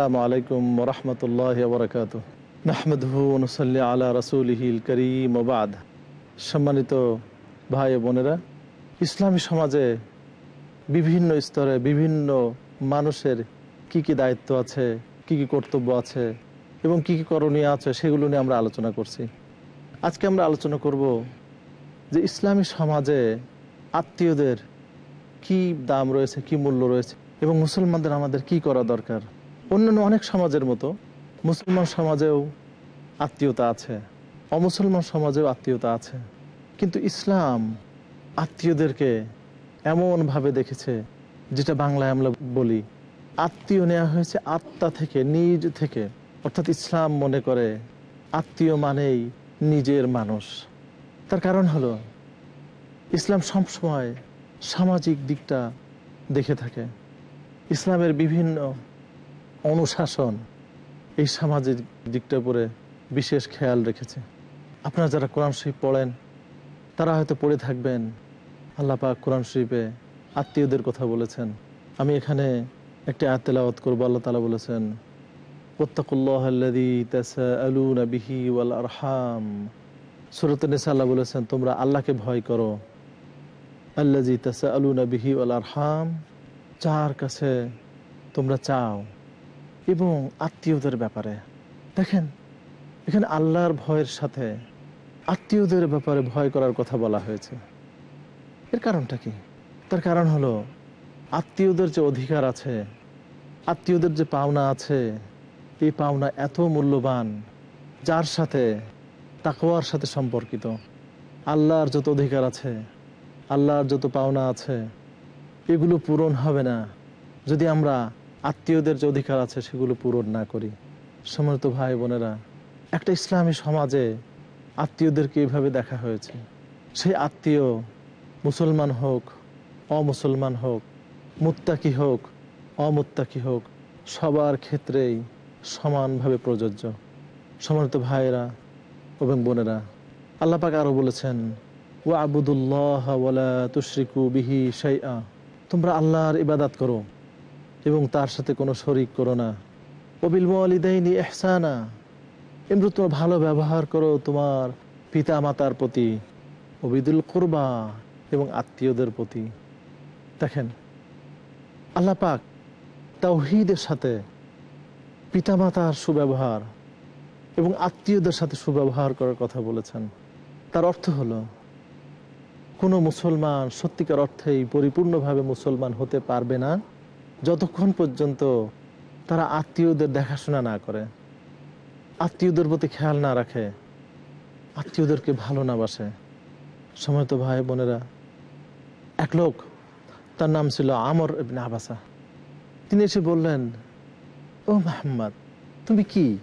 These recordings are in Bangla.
আসসালামু আলাইকুম রহমতুল্লাহ বরকাত নাহমদহু নসল্লি আলা রসুলহিল করিম ওবাদ সম্মানিত ভাই বোনেরা, ইসলামী সমাজে বিভিন্ন স্তরে বিভিন্ন মানুষের কি কি দায়িত্ব আছে, কি কি কর্তব্য আছে এবং কি কি করণীয় আছে সেগুলো নিয়ে আমরা আলোচনা করছি। আজকে আমরা আলোচনা করব যে ইসলামী সমাজে আত্মীয়দের কি দাম রয়েছে, কি মূল্য রয়েছে এবং মুসলমানদের আমাদের কি করা দরকার। অন্যান্য অনেক সমাজের মতো। মুসলমান সমাজেও আত্মীয়তা আছে, অমুসলমান সমাজেও আত্মীয়তা আছে। কিন্তু ইসলাম আত্মীয়দেরকে এমনভাবে দেখেছে, যেটা বাংলায় আমরা বলি, আত্মীয় নেওয়া হয়েছে আত্মা থেকে, নিজ থেকে। অর্থাৎ ইসলাম মনে করে আত্মীয় মানেই নিজের মানুষ। তার কারণ হলো, ইসলাম সবসময় সামাজিক দিকটা দেখে থাকে। ইসলামের বিভিন্ন অনুশাসন এই সামাজিক দিকটার উপরে বিশেষ খেয়াল রেখেছে। আপনারা যারা কোরআন শরীফ পড়েন, তারা হয়তো পড়ে থাকবেন, আল্লাহ পাক কোরআন শরীফে আত্মীয়দের কথা বলেছেন। আমি এখানে একটি আতেলাওয়াত করব, আল্লাহ তালা বলেছেন আরহাম। সুরত আল্লাহ বলেছেন, তোমরা আল্লাহকে ভয় করো। আল্লাজি তাসা আলু বিহি ওয়াল আরহাম, যার কাছে তোমরা চাও। এবং আত্মীয়দের ব্যাপারে। দেখেন, এখানে আল্লাহর ভয়ের সাথে আত্মীয়দের ব্যাপারে ভয় করার কথা বলা হয়েছে। এর কারণটা কি? তার কারণ হলো, আত্মীয়দের যে অধিকার আছে, আত্মীয়দের যে পাওনা আছে, এই পাওনা এত মূল্যবান, যার সাথে তাকোয়ার সাথে সম্পর্কিত। আল্লাহর যত অধিকার আছে, আল্লাহর যত পাওনা আছে, এগুলো পূরণ হবে না। যদি আমরা আত্মীয়দের যে অধিকার আছে সেগুলো পূরণ না করি। সমর্থ ভাই বোনেরা, একটা ইসলামী সমাজে আত্মীয়দেরকে এইভাবে দেখা হয়েছে। সেই আত্মীয় মুসলমান হোক, অমুসলমান হোক, মুত্তাকি হোক, অমুত্তাকি হোক, সবার ক্ষেত্রেই সমানভাবে প্রযোজ্য। সমর্থ ভাইয়েরা এবং বোনেরা আল্লাপাক আরও বলেছেন ও আবুদুল্লাহ তুশ্রিকু বিহি সাইয়া তোমরা আল্লাহর ইবাদাত করো। এবং তার সাথে কোনো শরিক করো না। অবিল মালিদাইনি এহসানা এমনি তোমার ভালো ব্যবহার করো তোমার পিতা মাতার প্রতি অবিদুল কোরবা এবং আত্মীয়দের প্রতি। দেখেন, আল্লাহ পাক তাওহিদের সাথে পিতামাতার সুব্যবহার এবং আত্মীয়দের সাথে সুব্যবহার করার কথা বলেছেন। তার অর্থ হলো, কোনো মুসলমান সত্যিকার অর্থেই পরিপূর্ণভাবে মুসলমান হতে পারবে না। যতক্ষণ পর্যন্ত তারা আত্মীয়দের দেখাশোনা না করে, আত্মীয়দের প্রতি খেয়াল না রাখে, আত্মীয়দেরকে ভালো না বাসে সময়ত ভাই বোনেরা, এক লোক, তার নাম ছিল আমর আবাসা। তিনি এসে বললেন, ও মাহমদ তুমি কি?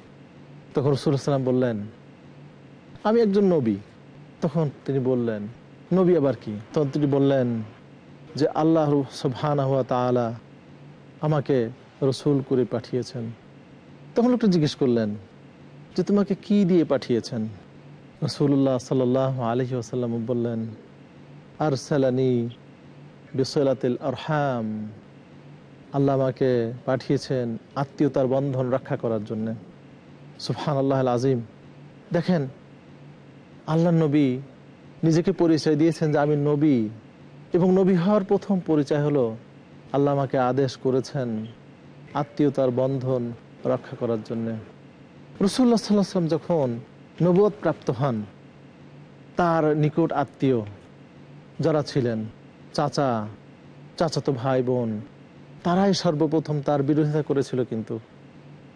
তখন রসুলাম বললেন, আমি একজন নবী। তখন তিনি বললেন, নবী আবার কি? তখন তিনি বললেন যে আল্লাহ সবহানা হুয়া তালা আমাকে রসুল করে পাঠিয়েছেন। তখন লোকটা জিজ্ঞেস করলেন, যে তোমাকে কি দিয়ে পাঠিয়েছেন? রসুল্লাহ সাল আলহি আসাল্লাম বললেন আর সালানি বিসলাতিল আরহাম। আল্লাহ আমাকে পাঠিয়েছেন আত্মীয়তার বন্ধন রক্ষা করার জন্যে। সুফহান আল্লাহ আজিম দেখেন, আল্লাহ নবী নিজেকে পরিচয় দিয়েছেন যে আমি নবী এবং নবী হওয়ার প্রথম পরিচয় হলো আল্লাহ আমাকে আদেশ করেছেন আত্মীয়তার বন্ধন রক্ষা করার জন্যে। রসুল্লাহ সাল্লাম যখন নবদ প্রাপ্ত হন, তার নিকট আত্মীয় যারা ছিলেন, চাচা, চাচাতো ভাই বোন, তারাই সর্বপ্রথম তার বিরোধিতা করেছিল কিন্তু।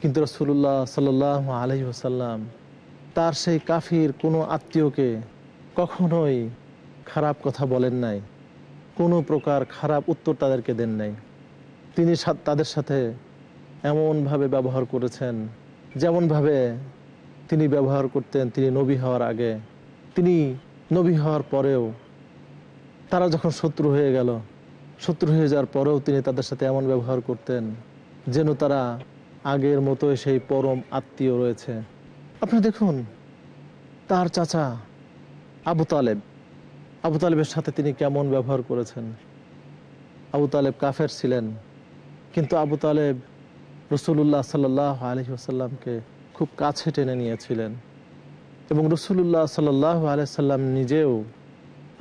কিন্তু রসুল্লাহ সাল আলহি আসাল্লাম তার সেই কাফির কোনো আত্মীয়কে কখনোই খারাপ কথা বলেন নাই। কোনো প্রকার খারাপ উত্তর তাদেরকে দেন নাই। তিনি তাদের সাথে এমনভাবে ব্যবহার করেছেন, যেমনভাবে তিনি ব্যবহার করতেন তিনি নবী হওয়ার আগে। তিনি নবী হওয়ার পরেও তারা যখন শত্রু হয়ে গেল, শত্রু হয়ে যাওয়ার পরেও তিনি তাদের সাথে এমন ব্যবহার করতেন যেন তারা আগের মতোই সেই পরম আত্মীয় রয়েছে। আপনি দেখুন, তার চাচা আবু তালেব আবু তালেবের সাথে তিনি কেমন ব্যবহার করেছেন? আবু তালেব কাফের ছিলেন, কিন্তু আবু তালেব রসুল্লাহ সাল্লাহ আলহি আসাল্লামকে খুব কাছে টেনে নিয়েছিলেন এবং রসুল্লাহ সাল্লাহ আলাইসাল্লাম নিজেও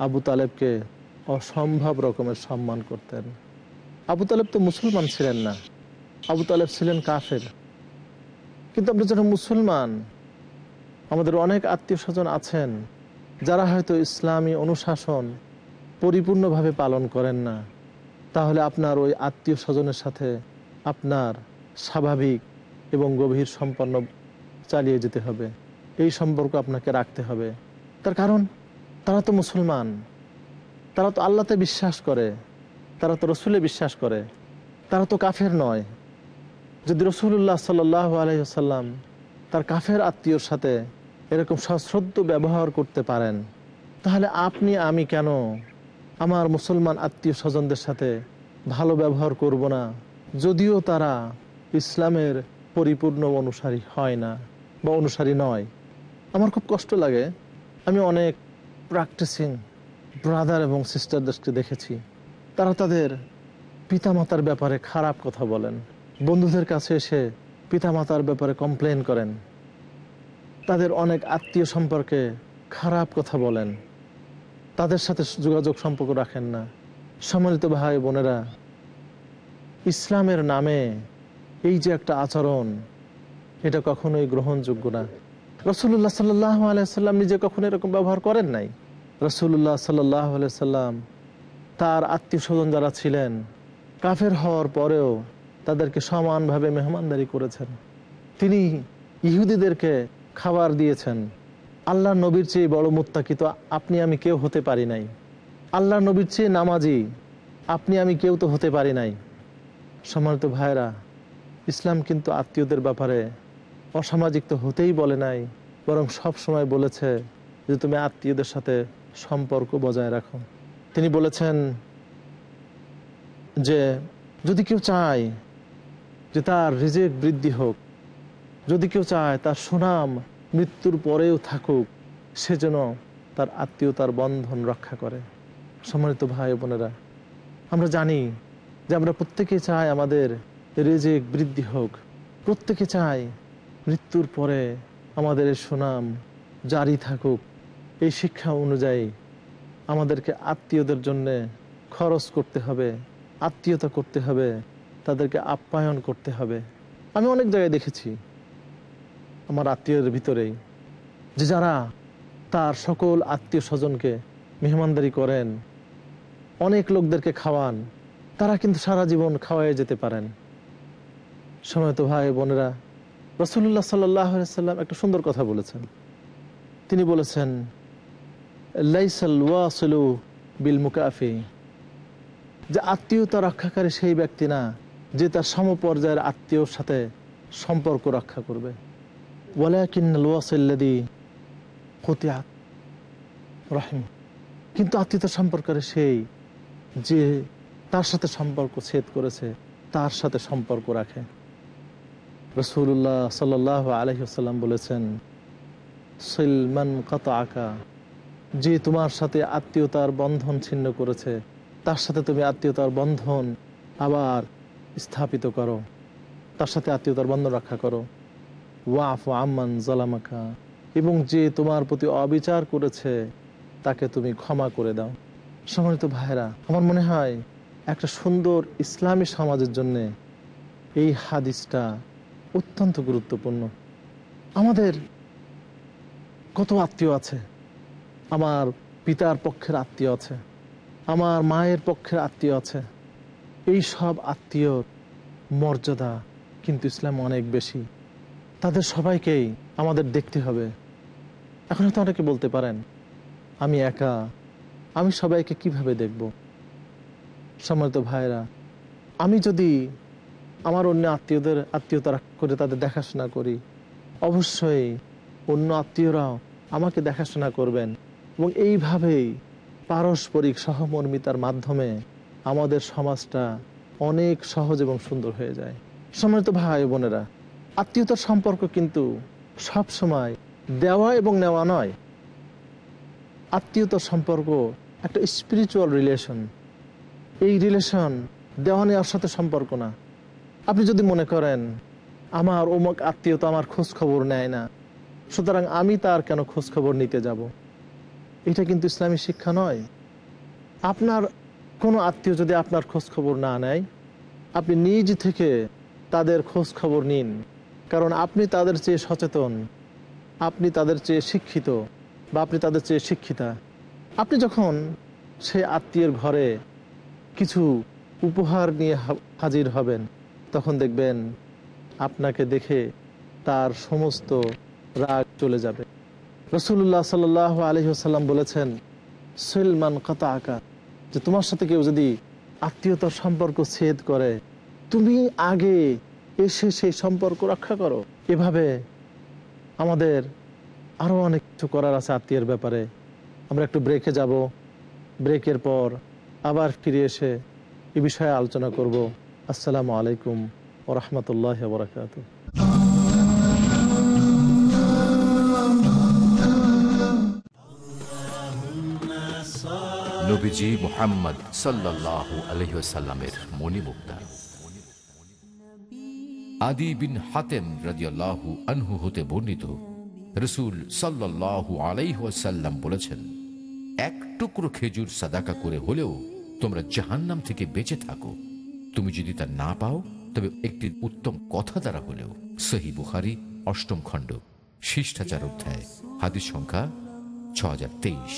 আবু তালেবকে অসম্ভব রকমের সম্মান করতেন। আবু তালেব তো মুসলমান ছিলেন না, আবু তালেব ছিলেন কাফের। কিন্তু আমরা যারা মুসলমান, আমাদের অনেক আত্মীয় স্বজন আছেন যারা হয়তো ইসলামী অনুশাসন পরিপূর্ণভাবে পালন করেন না, তাহলে আপনার ওই আত্মীয় স্বজনের সাথে আপনার স্বাভাবিক এবং গভীর সম্পন্ন চালিয়ে যেতে হবে। এই সম্পর্ক আপনাকে রাখতে হবে। তার কারণ, তারা তো মুসলমান। তারা তো আল্লাহতে বিশ্বাস করে। তারা তো রসুলে বিশ্বাস করে। তারা তো কাফের নয়। যদি রসুল্লাহ সাল্লাহ আলহিহাল্লাম তার কাফের আত্মীয়র সাথে এরকম সশ্রদ্ধ ব্যবহার করতে পারেন, তাহলে আপনি, আমি কেন আমার মুসলমান আত্মীয় স্বজনদের সাথে ভালো ব্যবহার করব না? যদিও তারা ইসলামের পরিপূর্ণ অনুসারী হয় না, বা অনুসারী নয়। আমার খুব কষ্ট লাগে। আমি অনেক প্র্যাকটিসিং ব্রাদার এবং সিস্টারদেরকে দেখেছি। তারা তাদের পিতামাতার ব্যাপারে খারাপ কথা বলেন। বন্ধুদের কাছে এসে পিতামাতার ব্যাপারে কমপ্লেন করেন। তাদের অনেক আত্মীয় সম্পর্কে খারাপ কথা বলেন। তাদের সাথে যোগাযোগ সম্পর্ক রাখেন না। সম্মানিত ভাই বোনেরা, ইসলামের নামে এই যে একটা আচরণ, এটা কখনোই গ্রহণযোগ্য না। রসুল্লাহ সাল্লাহ আলাইসাল্লাম নিজে কখনো এরকম ব্যবহার করেন নাই? রসুল্লাহ সাল্লাহ আলাইসাল্লাম তার আত্মীয় স্বজন যারা ছিলেন, কাফের হওয়ার পরেও তাদেরকে সমানভাবে মেহমানদারি করেছেন। তিনি ইহুদিদেরকে খাবার দিয়েছেন। আল্লাহ নবীর চেয়ে বড় মুত্তাকি তো আপনি আমি কেউ হতে পারি নাই। আল্লাহ নবীর চেয়ে নামাজি আপনি আমি কেউ তো হতে পারি নাই। সম্মানিত ভাইরা ইসলাম কিন্তু আত্মীয়দের ব্যাপারে অসামাজিক তো হতেই বলে নাই, বরং সব সময় বলেছে যে তুমি আত্মীয়দের সাথে সম্পর্ক বজায় রাখো। তিনি বলেছেন যে যদি কেউ চায় যে তার রিজেক বৃদ্ধি হোক যদি কেউ চায় তার সুনাম মৃত্যুর পরেও থাকুক, সে যেন তার আত্মীয়তার বন্ধন রক্ষা করে। সম্মানিত ভাই বোনেরা, আমরা জানি যে আমরা প্রত্যেকে চাই আমাদের রেজেক বৃদ্ধি হোক। প্রত্যেকে চাই মৃত্যুর পরে আমাদের সুনাম জারি থাকুক। এই শিক্ষা অনুযায়ী আমাদেরকে আত্মীয়দের জন্যে খরচ করতে হবে, আত্মীয়তা করতে হবে, তাদেরকে আপ্যায়ন করতে হবে। আমি অনেক জায়গায় দেখেছি আমার আত্মীয়দের ভিতরেই, যে যারা তার সকল আত্মীয় স্বজনকে মেহমানদারি করেন, অনেক লোকদেরকে খাওয়ান, তারা কিন্তু সারা জীবন খাওয়াই যেতে পারেন। সময় তো ভাই বোনেরা রসুল্লাহ সাল্লাম একটা সুন্দর কথা বলেছেন। তিনি বলেছেন বিল মুকাফি। যে আত্মীয়তা রক্ষাকারী সেই ব্যক্তি না, যে তার সমপর্যায়ের আত্মীয়র সাথে সম্পর্ক রক্ষা করবে। কিন্তু আত্মীয়তা সম্পর্কের সেই যে তার সাথে সম্পর্ক ছেদ করেছে, তার সাথে সম্পর্ক রাখে। রসুল্লাহ সাল আলহিসাল্লাম বলেছেন সলমান কত আঁকা যে তোমার সাথে আত্মীয়তার বন্ধন ছিন্ন করেছে, তার সাথে তুমি আত্মীয়তার বন্ধন আবার স্থাপিত করো। তার সাথে আত্মীয়তার বন্ধন রক্ষা করো। ওয়াফ এবং যে তোমার প্রতি অবিচার করেছে, তাকে তুমি ক্ষমা করে দাও। সম্মানিত ভাইরা আমার মনে হয় একটা সুন্দর ইসলামী সমাজের জন্য এই হাদিসটা অত্যন্ত গুরুত্বপূর্ণ। আমাদের কত আত্মীয় আছে? আমার পিতার পক্ষের আত্মীয় আছে। আমার মায়ের পক্ষের আত্মীয় আছে। এই সব আত্মীয় মর্যাদা কিন্তু ইসলাম অনেক বেশি। তাদের সবাইকেই আমাদের দেখতে হবে। এখন হয়তো অনেকে বলতে পারেন, আমি একা, আমি সবাইকে কীভাবে দেখব? সম্মানিত ভাইরা আমি যদি আমার অন্য আত্মীয়দের আত্মীয়তা করে তাদের দেখাশোনা করি, অবশ্যই অন্য আত্মীয়রাও আমাকে দেখাশোনা করবেন এবং এইভাবেই পারস্পরিক সহমর্মিতার মাধ্যমে আমাদের সমাজটা অনেক সহজ এবং সুন্দর হয়ে যায়। সম্মানিত ভাই বোনেরা আত্মীয়তার সম্পর্ক কিন্তু সব সময় দেওয়া এবং নেওয়া নয়। আত্মীয়তার সম্পর্ক একটা স্পিরিচুয়াল রিলেশন এই রিলেশন দেওয়া নেওয়ার সাথে সম্পর্ক না। আপনি যদি মনে করেন, আমার অমুক আত্মীয় তো আমার খোঁজ খবর নেয় না, সুতরাং আমি তার কেন খোঁজ খবর নিতে যাব? এটা কিন্তু ইসলামী শিক্ষা নয়। আপনার কোনো আত্মীয় যদি আপনার খোঁজ খবর না নেয়, আপনি নিজ থেকে তাদের খোঁজ খবর নিন। কারণ আপনি তাদের চেয়ে সচেতন, আপনি তাদের চেয়ে শিক্ষিত বা আপনি তাদের চেয়ে শিক্ষিতা। আপনি যখন সে আত্মীয়ের ঘরে কিছু উপহার নিয়ে হাজির হবেন, তখন দেখবেন আপনাকে দেখে তার সমস্ত রাগ চলে যাবে। রসুল্লাহ সাল আলহিহাল্লাম বলেছেন সলমান কাতা আকা যে তোমার সাথে কেউ যদি আত্মীয়তার সম্পর্ক ছেদ করে, তুমি আগে এসে সেই সম্পর্ক রক্ষা করো। এভাবে আমাদের আরও অনেক কিছু করার আছে আত্মীয়ের ব্যাপারে। আমরা একটু ব্রেকে যাব। ব্রেকের পর আবার ফিরে এসে এ বিষয়ে আলোচনা করব। আসসালামু আলাইকুম ওরহমতুল্লাহ বরকাত নবীজি মোহাম্মদ সাল্লাহ আলহিসাল্লামের মণিমুক্তা। আদি বিন হাতেম রাজিয়াল্লাহু আনহু হতে বর্ণিত, রসুল সাল্লাহু আলাইহাল্লাম বলেছেন, এক টুকরো খেজুর সাদাকা করে হলেও তোমরা জাহান্নাম থেকে বেঁচে থাকো। তুমি যদি তা না পাও, তবে একটি উত্তম কথা দ্বারা হলেও সহি বুখারি, অষ্টম খণ্ড, শিষ্টাচার অধ্যায়, হাদিস সংখ্যা ছ হাজার তেইশ।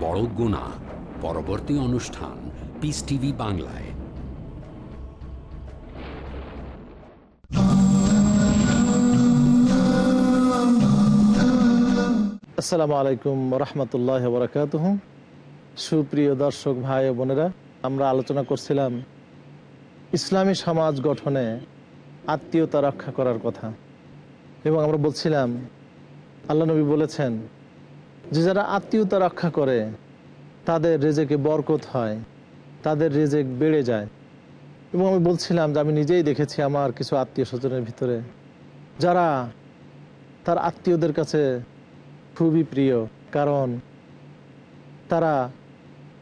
বড় গুণা, পরবর্তী অনুষ্ঠান পিস টিভি বাংলায়। আসসালামু আলাইকুম রহমতুল্লাহ বরকাত সুপ্রিয় দর্শক ভাই বোনেরা, আমরা আলোচনা করছিলাম ইসলামী সমাজ গঠনে আত্মীয়তা রক্ষা করার কথা। এবং আমরা বলছিলাম, আল্লাহ নবী বলেছেন যে যারা আত্মীয়তা রক্ষা করে, তাদের রেজেকে বরকত হয়, তাদের রেজেক বেড়ে যায়। এবং আমি বলছিলাম যে আমি নিজেই দেখেছি আমার কিছু আত্মীয় স্বজনের ভিতরে, যারা তার আত্মীয়দের কাছে খুবই প্রিয়। কারণ তারা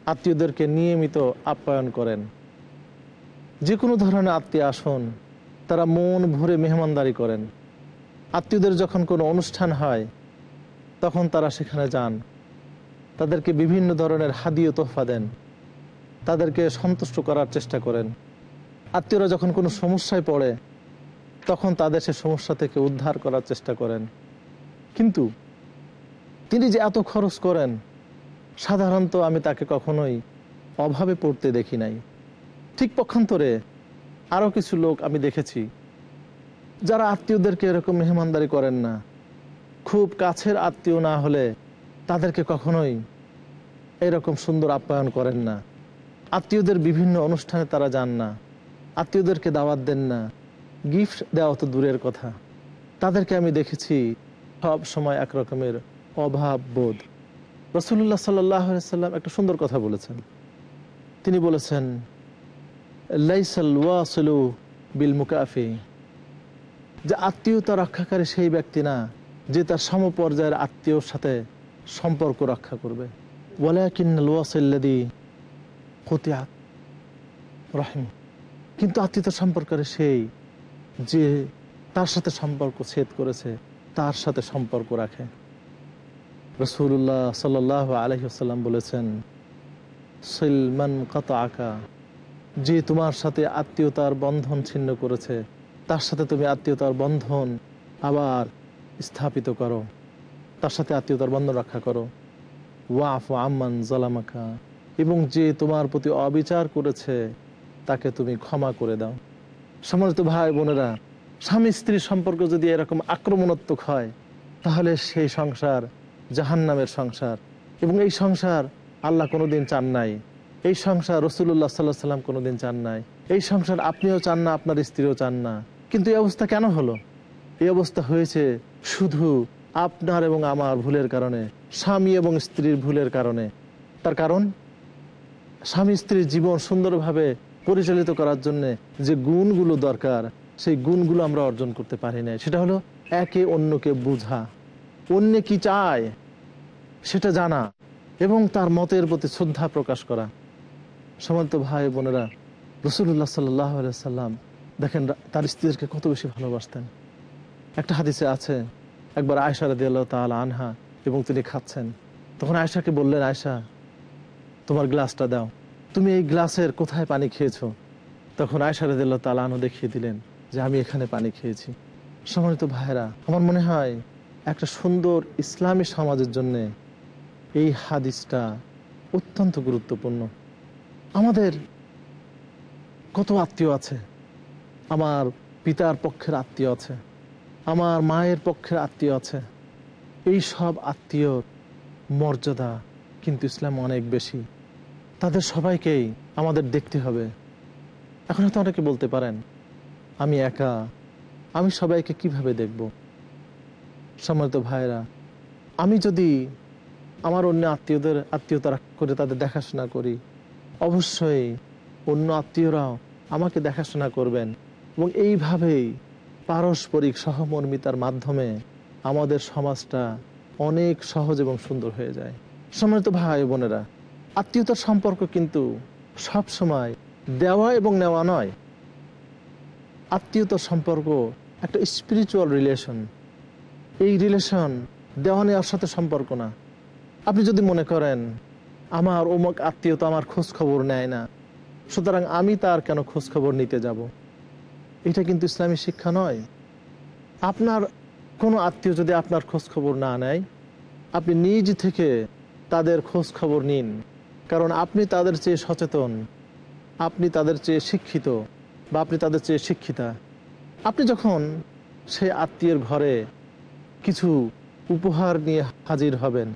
আত্মীয়দেরকে নিয়মিত আপ্যায়ন করেন। যে কোনো ধরনের আত্মীয় আসন, তারা মন ভরে মেহমানদারি করেন। আত্মীয়দের যখন কোনো অনুষ্ঠান হয় তখন তারা সেখানে যান। তাদেরকে বিভিন্ন ধরনের হাদিও তোহফা দেন। তাদেরকে সন্তুষ্ট করার চেষ্টা করেন। আত্মীয়রা যখন কোনো সমস্যায় পড়ে, তখন তাদের সে সমস্যা থেকে উদ্ধার করার চেষ্টা করেন। কিন্তু তিনি যে এত খরচ করেন, সাধারণত আমি তাকে কখনোই অভাবে পড়তে দেখি নাই। ঠিক পক্ষান্তরে আরও কিছু লোক আমি দেখেছি, যারা আত্মীয়দেরকে এরকম মেহমানদারি করেন না। খুব কাছের আত্মীয় না হলে তাদেরকে কখনোই এরকম সুন্দর আপ্যায়ন করেন না। আত্মীয়দের বিভিন্ন অনুষ্ঠানে তারা যান না। আত্মীয়দেরকে দাওয়াত দেন না। গিফট দেওয়া তো দূরের কথা। তাদেরকে আমি দেখেছি সব সময় এক রকমের অভাব বোধ। রসুল্লাহ সাল্লাম একটা সুন্দর কথা বলেছেন। তিনি বলেছেন বিল মুকাফি। যে আত্মীয়তা রক্ষাকারী সেই ব্যক্তি না। যে তার সমপর্যায়ের আত্মীয়র সাথে সম্পর্ক রক্ষা করবে। ওয়ালাকিন্নাল ওয়াসিল্লাদি কতিয়াত রহিম। কিন্তু আত্মীয়তার সম্পর্কের সেই যে তার সাথে সম্পর্ক ছেদ করেছে, তার সাথে সম্পর্ক রাখে। রসুল্লাহ সাল আলহিসাল্লাম বলেছেন সলমান কত আঁকা যে তোমার সাথে আত্মীয়তার বন্ধন ছিন্ন করেছে, তার সাথে তুমি আত্মীয়তার বন্ধন আবার স্থাপিত করো। তার সাথে আত্মীয়তার বন্ধ রক্ষা করো। ওয়াফ আম্মান জালামাকা। এবং যে তোমার প্রতি অবিচার করেছে, তাকে তুমি ক্ষমা করে দাও। সম্মানিত ভাই বোনেরা, স্বামী স্ত্রীর সম্পর্ক যদি এরকম আক্রমণাত্মক হয়, তাহলে সেই সংসার জাহান্নামের সংসার। এবং এই সংসার আল্লাহ কোনোদিন চান নাই। এই সংসার রসুল্লাহ সাল্লাহ সাল্লাম কোনোদিন চান নাই। এই সংসার আপনিও চান না, আপনার স্ত্রীও চান না। কিন্তু এই অবস্থা কেন হলো? এই অবস্থা হয়েছে শুধু আপনার এবং আমার ভুলের কারণে, স্বামী এবং স্ত্রীর ভুলের কারণে। তার কারণ? স্বামী স্ত্রীর জীবন সুন্দরভাবে পরিচালিত করার জন্য যে গুণগুলো দরকার, সেই গুণগুলো আমরা অর্জন করতে পারি না সেটা হলো একে অন্যকে বোঝা। অন্য কি চায়, সেটা জানা এবং তার মতের প্রতি শ্রদ্ধা প্রকাশ করা। সমান্ত ভাই বোনেরা রসুল্লাহ সাল্লাহ সাল্লাম দেখেন তার স্ত্রীদেরকে কত বেশি ভালোবাসতেন। একটা হাদিসে আছে, একবার আয়সা রাদি আল্লাহ তাল আনহা এবং তিনি খাচ্ছেন। তখন আয়সাকে বললেন আয়সা তোমার গ্লাসটা দাও। তুমি এই গ্লাসের কোথায় পানি খেয়েছো? তখন আয়সা রাদি আল্লাহ তাল আনহা দেখিয়ে দিলেন যে, আমি এখানে পানি খেয়েছি। সম্মানিত ভাইরা আমার মনে হয় একটা সুন্দর ইসলামী সমাজের জন্য এই হাদিসটা অত্যন্ত গুরুত্বপূর্ণ। আমাদের কত আত্মীয় আছে? আমার পিতার পক্ষের আত্মীয় আছে। আমার মায়ের পক্ষের আত্মীয় আছে। এই সব আত্মীয় মর্যাদা কিন্তু ইসলাম অনেক বেশি। তাদের সবাইকেই আমাদের দেখতে হবে। এখন হয়তো অনেকে বলতে পারেন, আমি একা, আমি সবাইকে কীভাবে দেখব? সম্মানিত ভাইরা আমি যদি আমার অন্য আত্মীয়দের আত্মীয়তা করে তাদের দেখাশোনা করি, অবশ্যই অন্য আত্মীয়রাও আমাকে দেখাশোনা করবেন এবং এইভাবেই পারস্পরিক সহমর্মিতার মাধ্যমে আমাদের সমাজটা অনেক সহজ এবং সুন্দর হয়ে যায়। সম্মানিত ভাই বোনেরা, আত্মীয়তার সম্পর্ক কিন্তু সব সময় দেওয়া এবং নেওয়া নয়। আত্মীয়তার সম্পর্ক, একটা স্পিরিচুয়াল রিলেশন এই রিলেশন দেওয়া নেওয়ার সাথে সম্পর্ক না। আপনি যদি মনে করেন, আমার অমুক আত্মীয় তো আমার খোঁজ খবর নেয় না, সুতরাং আমি তার কেন খোঁজ খবর নিতে যাব? এটা কিন্তু ইসলামী শিক্ষা নয়। আপনার কোনো আত্মীয় যদি আপনার খোঁজ খবর না নেয়, আপনি নিজ থেকে তাদের খোঁজ খবর নিন। কারণ আপনি তাদের চেয়ে সচেতন, আপনি তাদের চেয়ে শিক্ষিত বা আপনি তাদের চেয়ে শিক্ষিতা। আপনি যখন সে আত্মীয়ের ঘরে কিছু উপহার নিয়ে হাজির হবেন,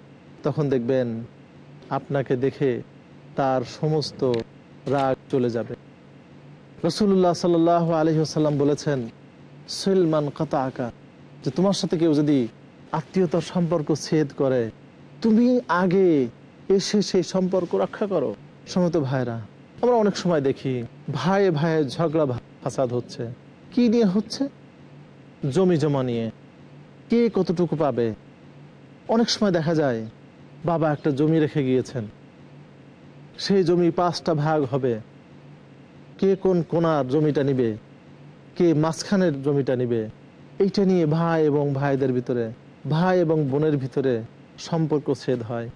তখন দেখবেন আপনাকে দেখে তার সমস্ত রাগ চলে যাবে। রসুল্লাহ সাল আলহিহাল্লাম বলেছেন সলমান কতা আঁকা যে তোমার সাথে কেউ যদি আত্মীয়তার সম্পর্ক ছেদ করে, তুমি আগে এসে সেই সম্পর্ক রক্ষা করো। সমত ভাইরা, আমরা অনেক সময় দেখি ভাই ভাইয়ের ঝগড়া ফাসাদ হচ্ছে। কি নিয়ে হচ্ছে? জমি জমা নিয়ে। কে কতটুকু পাবে? অনেক সময় দেখা যায় বাবা একটা জমি রেখে গিয়েছেন। সেই জমি পাঁচটা ভাগ হবে। কে কোন কোনার জমিটা নিবে? কে মাঝখানের জমিটা নিবে? এইটা নিয়ে ভাই এবং ভাইদের ভিতরে, ভাই এবং বোনের ভিতরে সম্পর্ক ছেদ হয়।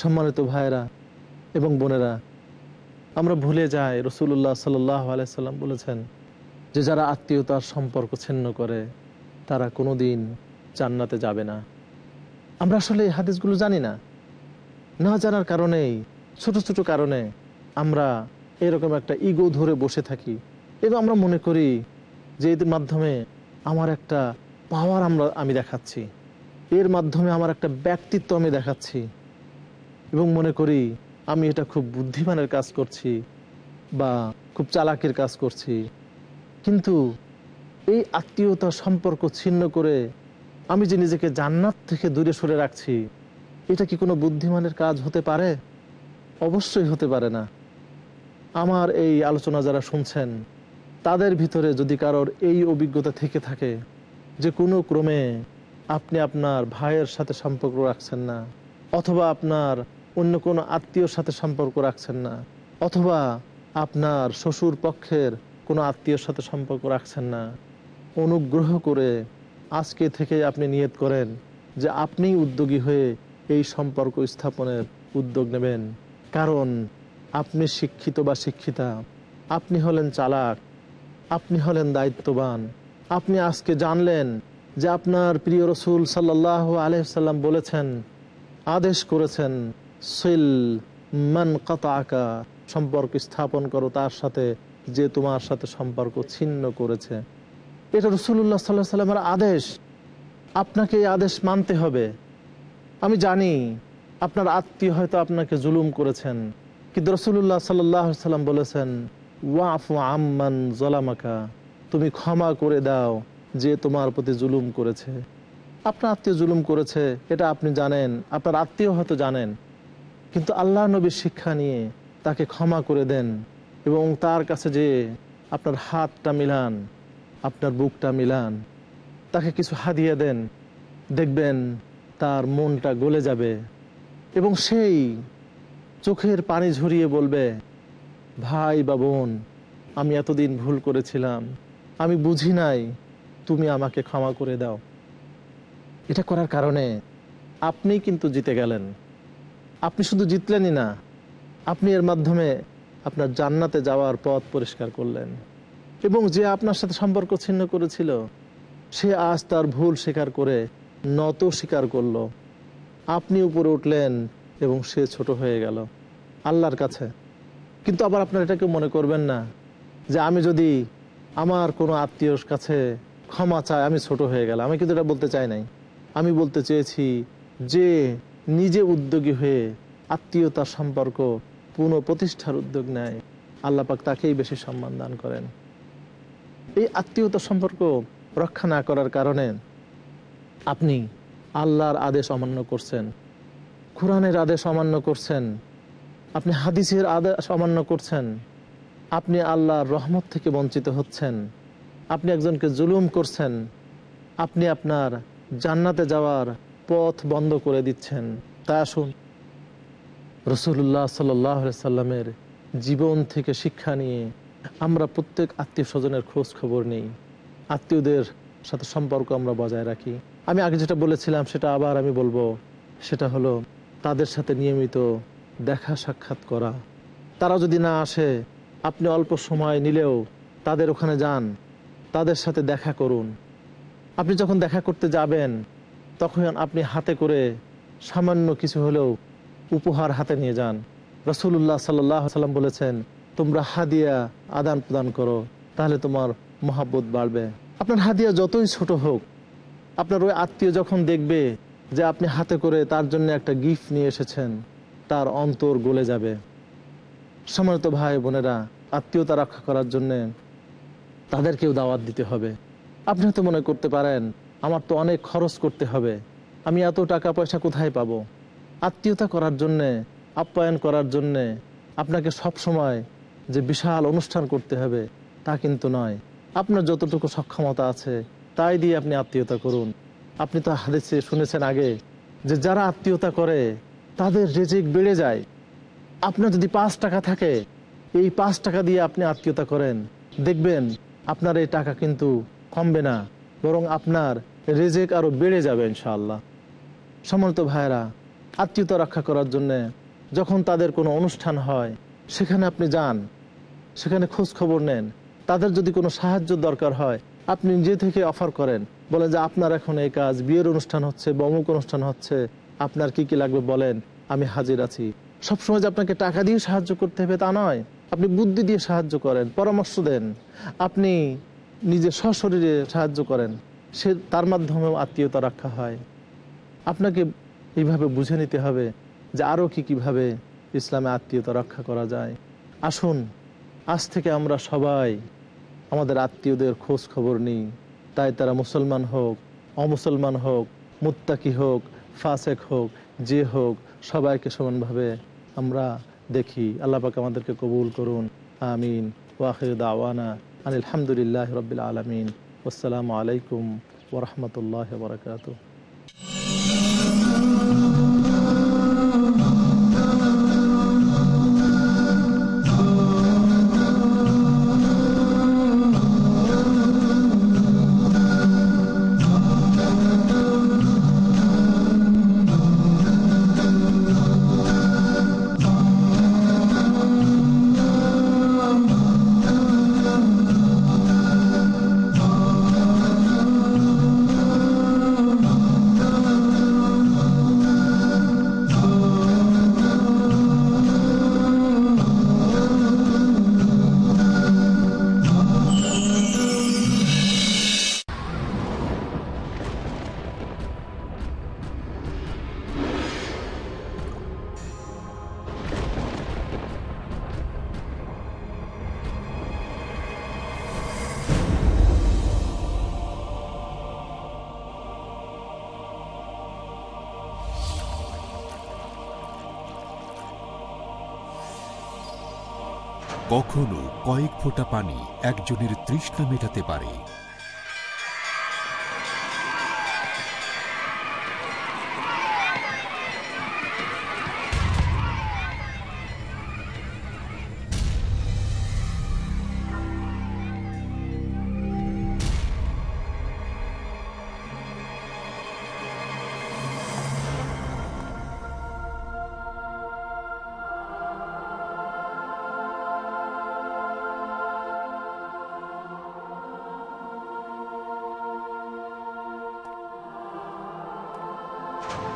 সম্মানিত ভাইরা এবং বোনেরা, আমরা ভুলে যাই রসুল্লাহ সাল্লাহ আলাইসাল্লাম বলেছেন যে যারা আত্মীয়তার সম্পর্ক ছিন্ন করে, তারা কোনো দিন জান্নাতে যাবে না। আমরা আসলে এই হাদিসগুলো জানি না। না জানার কারণেই, ছোট ছোট কারণে আমরা এরকম একটা ইগো ধরে বসে থাকি। এবং আমরা মনে করি যে এদের মাধ্যমে আমার একটা পাওয়ার আমরা, আমি দেখাচ্ছি। এর মাধ্যমে আমার একটা ব্যক্তিত্ব আমি দেখাচ্ছি। এবং মনে করি আমি এটা খুব বুদ্ধিমানের কাজ করছি বা খুব চালাকের কাজ করছি। কিন্তু এই আত্মীয়তা সম্পর্ক ছিন্ন করে আমি যে নিজেকে জান্নাত থেকে দূরে সরে রাখছি, এটা কি কোনো বুদ্ধিমানের কাজ হতে পারে? অবশ্যই হতে পারে না। আমার এই আলোচনা যারা শুনছেন, তাদের ভিতরে যদি কারোর এই অভিজ্ঞতা থেকে থাকে যে কোনো ক্রমে আপনি আপনার ভাইয়ের সাথে সম্পর্ক রাখছেন না, অথবা আপনার অন্য কোনো আত্মীয়র সাথে সম্পর্ক রাখছেন না, অথবা আপনার শ্বশুর পক্ষের কোনো আত্মীয়র সাথে সম্পর্ক রাখছেন না, অনুগ্রহ করে আজকে থেকে আপনি নিয়ত করেন যে আপনি উদ্যোগী হয়ে এই সম্পর্ক স্থাপনের উদ্যোগ নেবেন। কারণ আপনি শিক্ষিত বা শিক্ষিতা, আপনি হলেন চালাক, আপনি হলেন দায়িত্ববান। আপনি আজকে জানলেন যে আপনার প্রিয় রসুল সাল্লাহ আলহাম বলেছেন, আদেশ করেছেন, সিল মান আকা সম্পর্ক স্থাপন করো তার সাথে যে তোমার সাথে সম্পর্ক ছিন্ন করেছে। এটা রসুল্লাহ সাল্লাহ সাল্লামের আদেশ। আপনাকে এই আদেশ মানতে হবে। আমি জানি আপনার আত্মীয় হয়তো আপনাকে জুলুম করেছেন। কিন্তু রসুল্লাহ সাল্লাহ সাল্লাম বলেছেন, ওয়াফু আম্মান জলামাকা তুমি ক্ষমা করে দাও যে তোমার প্রতি জুলুম করেছে। আপনার আত্মীয় জুলুম করেছে, এটা আপনি জানেন, আপনার আত্মীয় হয়তো জানেন। কিন্তু আল্লাহ নবীর শিক্ষা নিয়ে তাকে ক্ষমা করে দেন এবং তার কাছে যে আপনার হাতটা মিলান, আপনার বুকটা মিলান, তাকে কিছু হাদিয়ে দেন। দেখবেন তার মনটা গলে যাবে এবং সেই চোখের পানি ঝরিয়ে বলবে, ভাই বা বোন আমি এতদিন ভুল করেছিলাম। আমি বুঝি নাই, তুমি আমাকে ক্ষমা করে দাও। এটা করার কারণে আপনি কিন্তু জিতে গেলেন। আপনি শুধু জিতলেনই না, আপনি এর মাধ্যমে আপনার জান্নাতে যাওয়ার পথ পরিষ্কার করলেন। এবং যে আপনার সাথে সম্পর্ক ছিন্ন করেছিল, সে আজ তার ভুল স্বীকার করে নত স্বীকার করল। আপনি উপরে উঠলেন এবং সে ছোট হয়ে গেল। আল্লাহর কাছে। কিন্তু আবার আপনার এটাকে মনে করবেন না যে আমি যদি আমার কোনো আত্মীয়র কাছে ক্ষমা চাই, আমি ছোট হয়ে গেলাম। আমি কিন্তু এটা বলতে চাই নাই। আমি বলতে চেয়েছি যে নিজে উদ্যোগী হয়ে আত্মীয়তার সম্পর্ক পুনঃপ্রতিষ্ঠার উদ্যোগ নেয়। আল্লাপাক তাকেই বেশি সম্মান দান করেন। এই আত্মীয়তার সম্পর্ক রক্ষা না করার কারণে আপনি আল্লাহর আদেশ অমান্য করছেন, কোরআনের আদেশ অমান্য করছেন আপনি হাদিসের আদেশ অমান্য করছেন। আপনি আল্লাহর রহমত থেকে বঞ্চিত হচ্ছেন। আপনি একজনকে জুলুম করছেন। আপনি আপনার জান্নাতে যাওয়ার পথ বন্ধ করে দিচ্ছেন। তা আসুন রসুল্লাহ সাল্লাহ সাল্লামের জীবন থেকে শিক্ষা নিয়ে আমরা প্রত্যেক আত্মীয় স্বজনের খোঁজ খবর নেই। আত্মীয়দের সাথে সম্পর্ক আমরা বজায় রাখি। আমি আগে যেটা বলেছিলাম, সেটা আবার আমি বলব। সেটা হলো, তাদের সাথে নিয়মিত দেখা সাক্ষাৎ করা। তারা যদি না আসে, আপনি অল্প সময় নিলেও তাদের ওখানে যান, তাদের সাথে দেখা করুন। আপনি যখন দেখা করতে যাবেন, তখন আপনি হাতে করে সামান্য কিছু হলেও উপহার হাতে নিয়ে যান। রসুল্লাহ সাল্লাহ সাল্লাম বলেছেন, তোমরা হাদিয়া আদান প্রদান করো, তাহলে তোমার মহাব্বত বাড়বে। আপনার হাদিয়া যতই ছোট হোক, আপনার ওই আত্মীয় যখন দেখবে যে আপনি হাতে করে তার জন্য একটা গিফট নিয়ে এসেছেন তার অন্তর গলে যাবে। সম্মানিত ভাই বোনেরা, আত্মীয়তা রক্ষা করার জন্যে তাদেরকেও দাওয়াত দিতে হবে। আপনি হয়তো মনে করতে পারেন, আমার তো অনেক খরচ করতে হবে। আমি এত টাকা পয়সা কোথায় পাবো? আত্মীয়তা করার জন্যে, আপ্যায়ন করার জন্যে আপনাকে সব সময় যে বিশাল অনুষ্ঠান করতে হবে, তা কিন্তু নয়। আপনার যতটুকু সক্ষমতা আছে, তাই দিয়ে আপনি আত্মীয়তা করুন। আপনি তো হাদিসে শুনেছেন আগে যে যারা আত্মীয়তা করে তাদের রেজেক বেড়ে যায়। আপনার যদি পাঁচ টাকা থাকে, এই পাঁচ টাকা দিয়ে আপনি আত্মীয়তা করেন। দেখবেন আপনার এই টাকা কিন্তু কমবে না, বরং আপনার রেজেক আরও বেড়ে যাবে ইনশাআল্লাহ। সমন্ত ভাইয়েরা, আত্মীয়তা রক্ষা করার জন্য যখন তাদের কোনো অনুষ্ঠান হয়, সেখানে আপনি যান, সেখানে খোঁজ খবর নেন। তাদের যদি কোনো সাহায্য দরকার হয়, আপনি নিজে থেকে অফার করেন। বলেন যে, আপনার এখন এই কাজ, বিয়ের অনুষ্ঠান হচ্ছে বা অমুক অনুষ্ঠান হচ্ছে। আপনার কি কি লাগবে বলেন? আমি হাজির আছি। সবসময় যে আপনাকে টাকা দিয়ে সাহায্য করতে হবে তা নয়। আপনি বুদ্ধি দিয়ে সাহায্য করেন, পরামর্শ দেন। আপনি নিজে সশরীরে সাহায্য করেন। সে, তার মাধ্যমেও আত্মীয়তা রক্ষা হয়। আপনাকে এইভাবে বুঝে নিতে হবে যে আরও কি কীভাবে ইসলামে আত্মীয়তা রক্ষা করা যায়। আসুন, আজ থেকে আমরা সবাই আমাদের আত্মীয়দের খোঁজ খবর নিই। তাই তারা মুসলমান হোক, অমুসলমান হোক, মুত্তাকি হোক ফাসেক হোক, যে হোক, সবাইকে সমানভাবে আমরা দেখি। আল্লাহ পাক আমাদেরকে কবুল করুন। আমিন। ওয়াহির দাওয়ানা আলহামদুলিল্লাহ রবিল আলমিন। আসসালামু আলাইকুম ওরহমতুল্লাহ বরকাত কয়েক ফোঁটা পানি একজনের তৃষ্ণা মেটাতে পারে।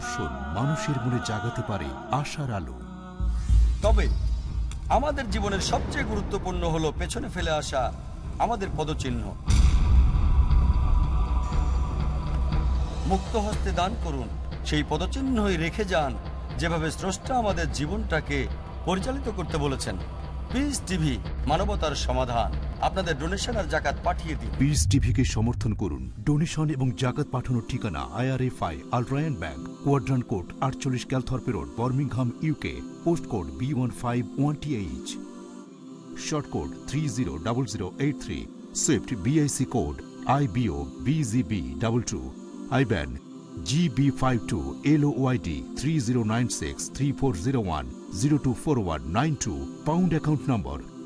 দর্শন মানুষের মনে জাগাতে পারে আশার আলো। তবে আমাদের জীবনের সবচেয়ে গুরুত্বপূর্ণ হলো পেছনে ফেলে আসা আমাদের পদচিহ্ন। মুক্ত হস্তে দান করুন সেই পদচিহ্নই রেখে যান যেভাবে স্রষ্টা আমাদের জীবনটাকে পরিচালিত করতে বলেছেন। পিস টিভি মানবতার সমাধান। আপনাদের ডোনেশন আর জাকাত পাঠিয়ে দিন। পিস টিভিকে সমর্থন করুন। ডোনেশন এবং জাকাত পাঠানোর ঠিকানা IRFI Al Rayan bank Quadrant code আটচল্লিশ Calthorpe road, Birmingham UK post code B one five one TH sort code three zero double zero eight three swift BIC code IBO BGB double two IBAN GB five two L YD three zero nine six three four zero one zero two four one nine two pound account number